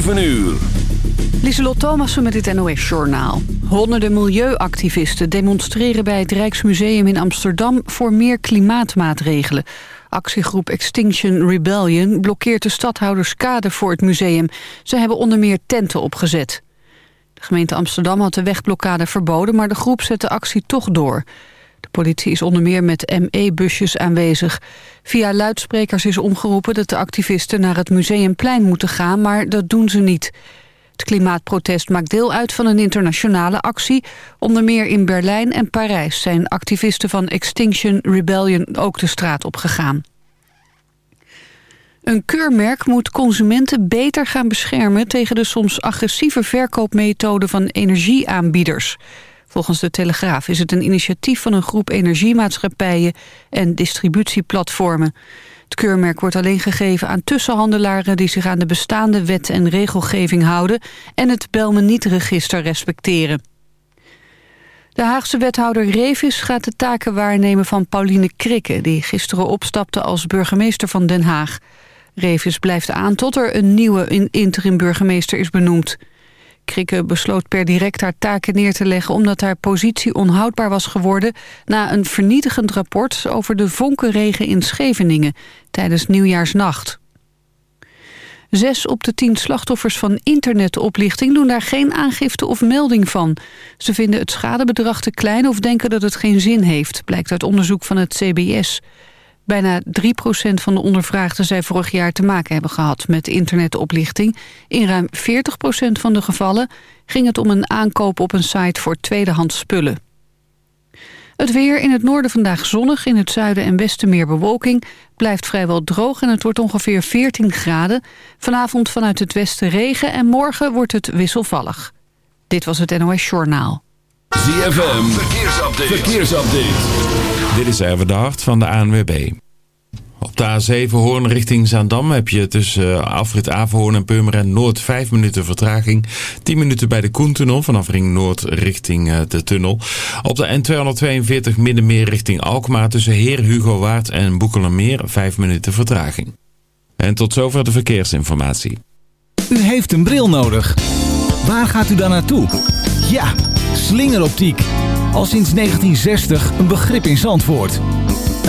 7 uur. Lieselot Thomassen met het NOS-journaal. Honderden milieuactivisten demonstreren bij het Rijksmuseum in Amsterdam... voor meer klimaatmaatregelen. Actiegroep Extinction Rebellion blokkeert de stadhouderskade voor het museum. Ze hebben onder meer tenten opgezet. De gemeente Amsterdam had de wegblokkade verboden... maar de groep zet de actie toch door. De politie is onder meer met ME-busjes aanwezig. Via luidsprekers is omgeroepen dat de activisten naar het Museumplein moeten gaan... maar dat doen ze niet. Het klimaatprotest maakt deel uit van een internationale actie. Onder meer in Berlijn en Parijs zijn activisten van Extinction Rebellion ook de straat opgegaan. Een keurmerk moet consumenten beter gaan beschermen... tegen de soms agressieve verkoopmethoden van energieaanbieders. Volgens de Telegraaf is het een initiatief van een groep energiemaatschappijen... en distributieplatformen. Het keurmerk wordt alleen gegeven aan tussenhandelaren... die zich aan de bestaande wet en regelgeving houden... en het Belmeniet-register respecteren. De Haagse wethouder Revis gaat de taken waarnemen van Pauline Krikke... die gisteren opstapte als burgemeester van Den Haag. Revis blijft aan tot er een nieuwe interim-burgemeester is benoemd. Krikke besloot per direct haar taken neer te leggen... omdat haar positie onhoudbaar was geworden... na een vernietigend rapport over de vonkenregen in Scheveningen... tijdens Nieuwjaarsnacht. Zes op de tien slachtoffers van internetoplichting doen daar geen aangifte of melding van. Ze vinden het schadebedrag te klein of denken dat het geen zin heeft, blijkt uit onderzoek van het CBS. Bijna 3% van de ondervraagden zei vorig jaar te maken hebben gehad met internetoplichting. In ruim 40% van de gevallen ging het om een aankoop op een site voor tweedehands spullen. Het weer in het noorden vandaag zonnig, in het zuiden en westen meer bewolking. Blijft vrijwel droog en het wordt ongeveer 14 graden. Vanavond vanuit het westen regen en morgen wordt het wisselvallig. Dit was het NOS Journaal. ZFM, verkeersupdate. verkeersupdate. Dit is even de hart van de ANWB. Op de A7 Hoorn richting Zaandam heb je tussen uh, afrit Averhoorn en Purmerend Noord 5 minuten vertraging. 10 minuten bij de Koentunnel vanaf Ring Noord richting uh, de tunnel. Op de N242 Middenmeer richting Alkmaar tussen Heer Hugo Waard en Boekelermeer 5 minuten vertraging. En tot zover de verkeersinformatie. U heeft een bril nodig. Waar gaat u dan naartoe? Ja, slingeroptiek. Al sinds 1960 een begrip in Zandvoort.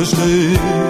besteed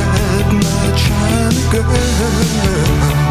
kind of girl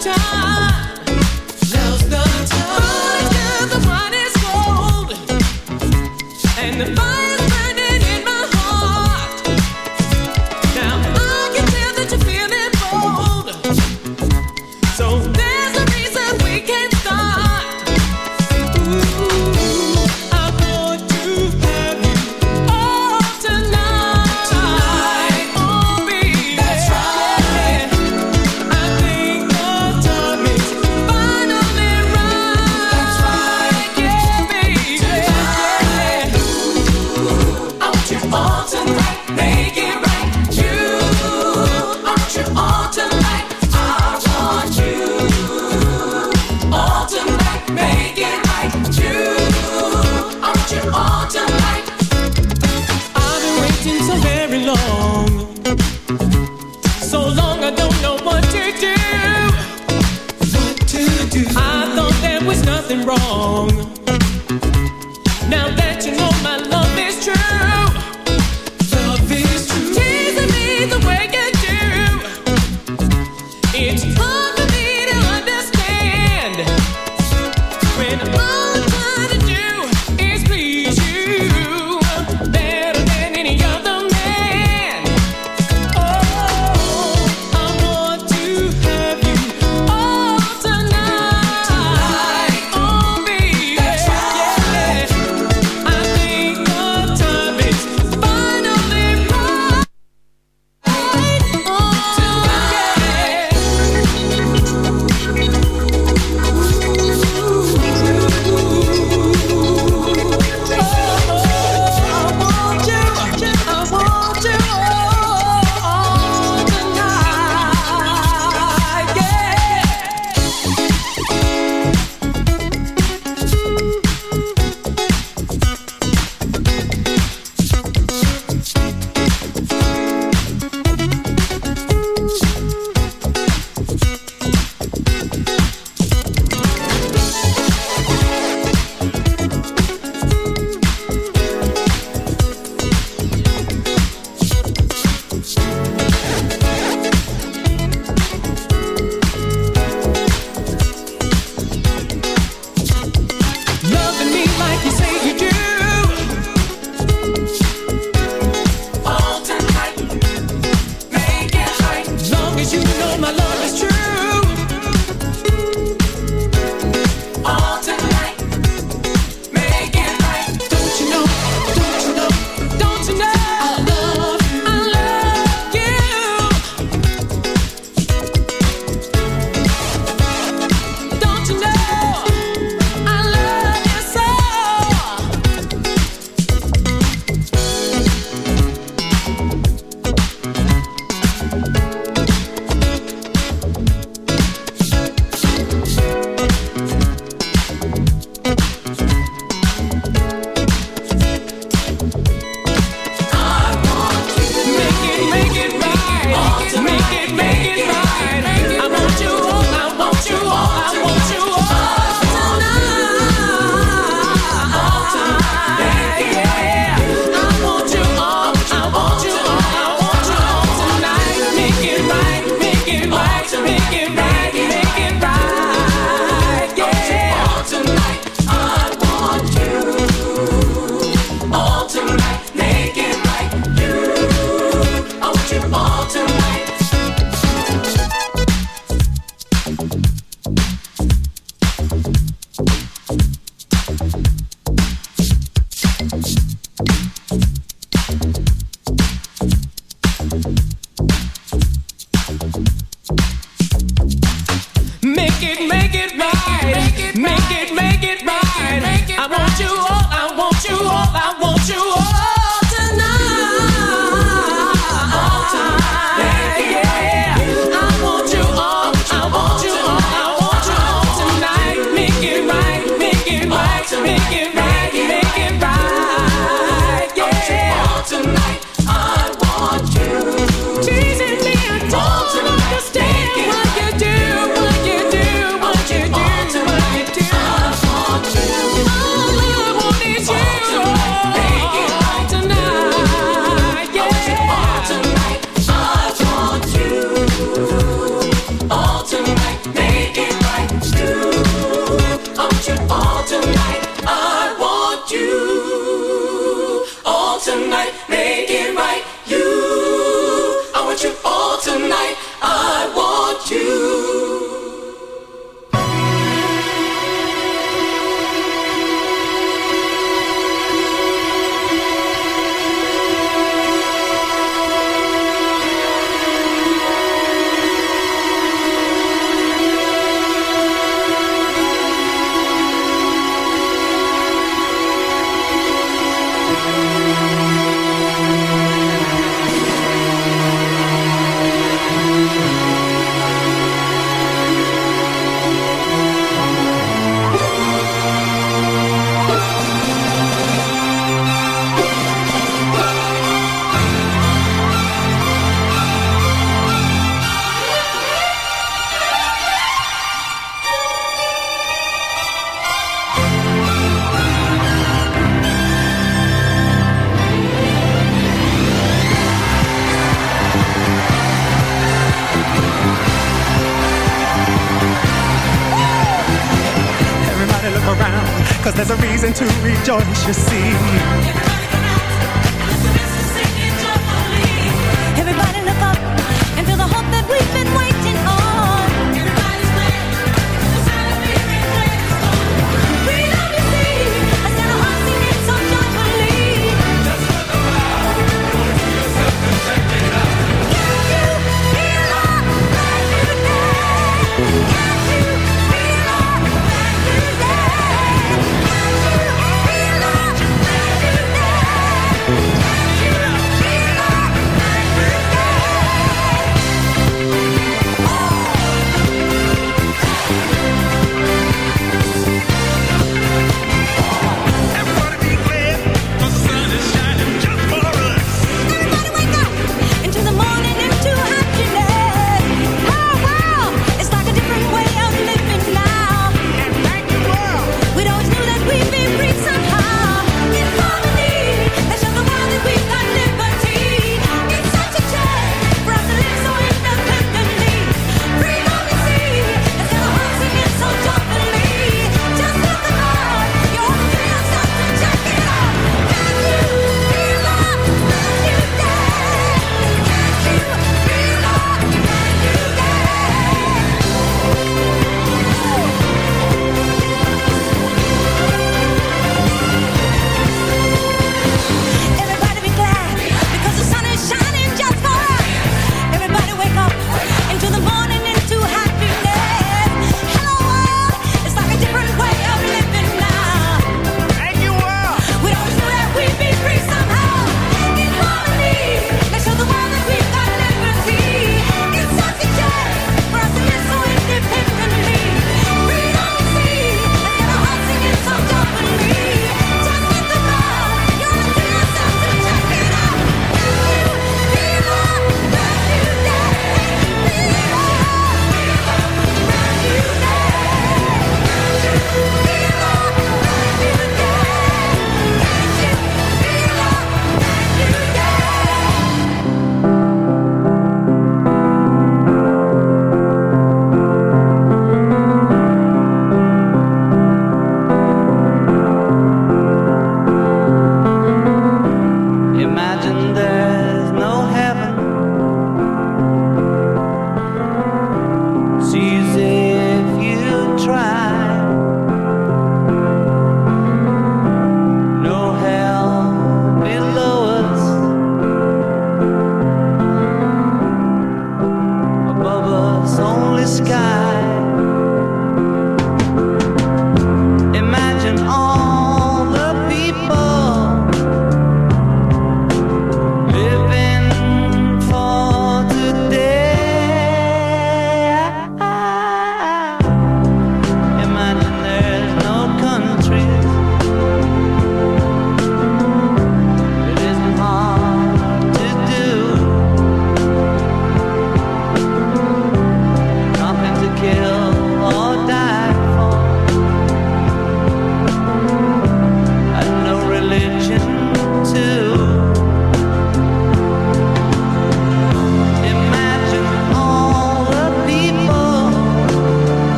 time. Don't you see?